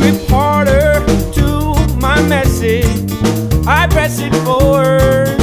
reporter to my message. I press it forward.